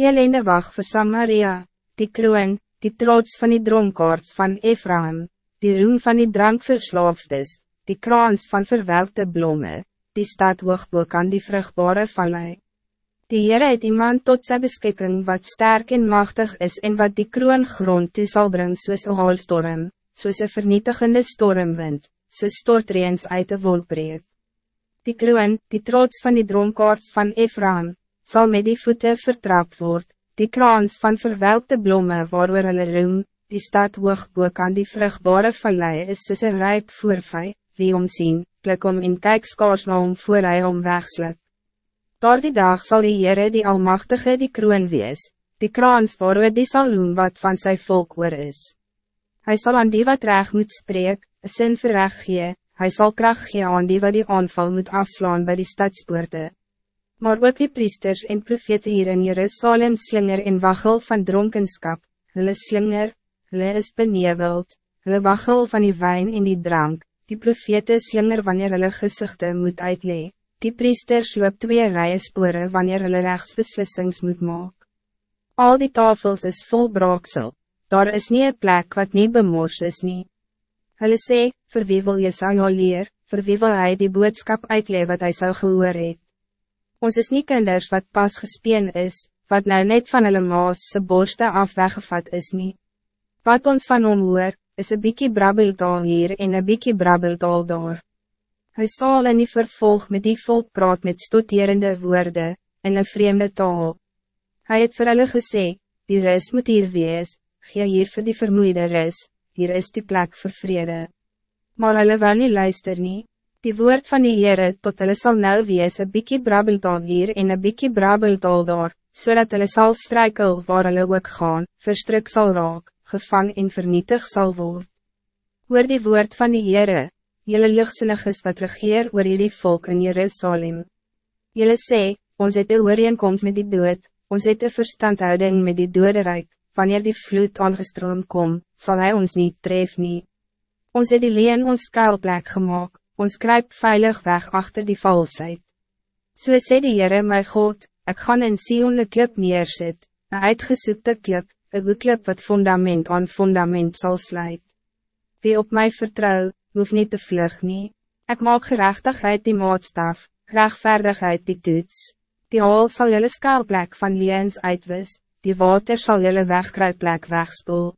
Elende wacht voor Samaria, die kroon, die trots van die dronkaards van Ephraim, die roem van die drankverslaafdes, die kraans van verwelkte bloemen, die stad hoogboek aan die vruchtbare vallei. Die Heere het iemand tot zijn beschikking wat sterk en machtig is en wat die kroon grond toe sal bring soos een haalstorm, soos een vernietigende stormwind, soos stortreens uit de wolkbreek. Die kroon, die trots van die dronkaards van Ephraim, zal met die voeten vertrapt worden, die kraans van verwelkte bloemen waarover hulle roem, die stad hoogboek aan die vruchtbare vallei is soos een rijp voorvij, wie omzien, klik om in kijk skaars na om voor hy om wegslik. Door die dag zal die Heere die Almachtige die kroon wees, die kraans waarover die sal roem wat van zijn volk oor is. Hij zal aan die wat reg moet spreek, een sin vir reg gee, hy sal kracht gee aan die wat die aanval moet afslaan bij die stadspoorte maar ook die priesters en profete hier in Jerusalem slinger en wachel van dronkenskap, hulle slinger, hulle is beneveld, hulle wachel van die wijn en die drank, die profete slinger wanneer hulle gezichten moet uitlee, die priesters loop twee rijen sporen wanneer hulle rechtsbeslissings moet maak. Al die tafels is vol braaksel, daar is niet een plek wat niet bemors is nie. Hulle sê, vir wie wil jy sal leer, vir wie wil hy die boodskap uitlee wat hij zou gehoor het. Ons is niet kinders wat pas gespeen is, wat nou net van hulle maas se borste af weggevat is nie. Wat ons van hom hoor, is een biekie brabbeltaal hier en een biekie brabbeltaal daar. Hij zal in die vervolg met die volk praat met stoterende woorden, in een vreemde taal. Hij het vir hulle gesê, die ris moet hier wees, gee hier vir die vermoeide ris, hier is die plek vir vrede. Maar hulle wil nie luister nie. Die woord van die Heere tot hulle sal nou wees een biekie brabbeltaal hier en een biekie brabbeltaal daar, zodat so hulle sal strijkel waar hulle ook gaan, verstrik sal raak, gevang en vernietig sal word. Hoor die woord van die Heere, jylle lichtsinnig is wat regeer oor jullie volk in Jerusalem. Jylle sê, ons het een ooreenkomst met die dood, ons het een verstandhouding met die doderijk, wanneer die vloed aangestroom kom, zal hij ons niet tref nie. Ons het die leen ons skuilplek gemaakt, ons kruip veilig weg achter die valsheid. So sê die Heere my God, ik gaan in Sion een klip neerzet, een uitgesoekte klip, een goede klip wat fundament aan fundament zal sluit. Wie op mij vertrouw, hoeft niet te vlug nie. Ik maak gerechtigheid die maatstaf, rechtvaardigheid die toets. Die hal zal jullie skaalplek van liens uitwis, die water zal jullie wegkruipplek wegspoel.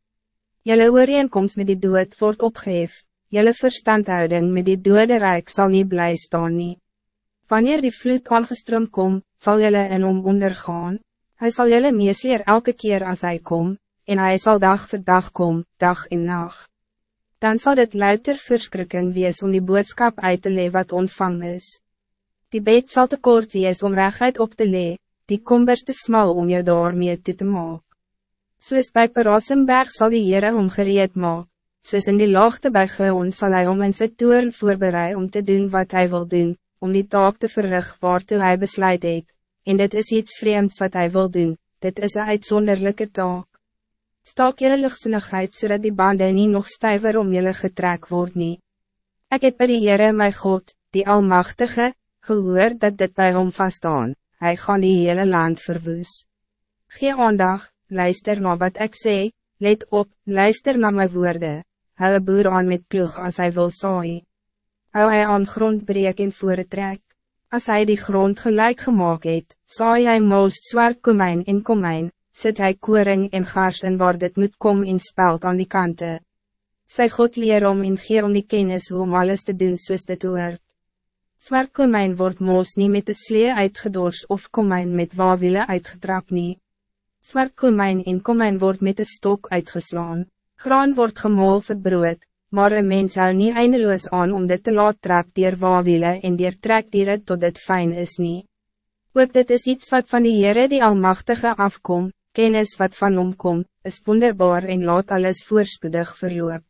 Jullie ooreenkomst met die dood wordt opgeheven jelle verstandhouding met die dode rijk zal niet blij staan nie. Wanneer die vloed aangestroom kom, zal jelle in hom ondergaan. Hij zal jelle meesleer elke keer als hij kom, en hij zal dag voor dag kom, dag en nacht. Dan zal het luiter verschrikken wees om die boodschap uit te lee wat ontvang is. Die beet zal te kort wees om rechtheid op te lee, die kombers te smal om je daarmee toe te maak. Soos by Perassenberg sal die Heere omgereed maak, soos in die laagte bij Geon sal hy om in sy toeren voorbereid om te doen wat hij wil doen, om die taak te verrig waartoe hij besluit het, en dit is iets vreemds wat hij wil doen, dit is een uitzonderlijke taak. Staak jylle lichtsinnigheid zodat die banden niet nog stijver om jylle getrek word nie. Ek het by die Heere my God, die Almachtige, gehoor dat dit bij hom vaststaan, hij gaan die hele land verwoes. Gee aandag, luister na wat ik zeg, let op, luister naar mijn woorden hou een boer aan met ploeg als hij wil saai. Hou hy aan grond breek en voor trek. Als hij die grond gelijk gemaakt het, saai hy moost zwart komijn en komijn, sit hy koring en gars en waar dit moet kom in speld aan die kante. Sy God leer om en gee om die kennis hoe om alles te doen soos dit hoort. Zwart komijn wordt moos niet met de slee uitgedors of komijn met wawiele uitgetrap nie. Zwart komijn en komijn wordt met de stok uitgeslaan. Graan wordt gemol vir brood, maar een mens hou nie eindeloos aan om dit te laat trap dier wawiele en dier trekdieren tot dit fijn is nie. Ook dit is iets wat van die Heere die Almachtige afkom, kennis wat van hom kom, is wonderbaar en laat alles voorspoedig verloop.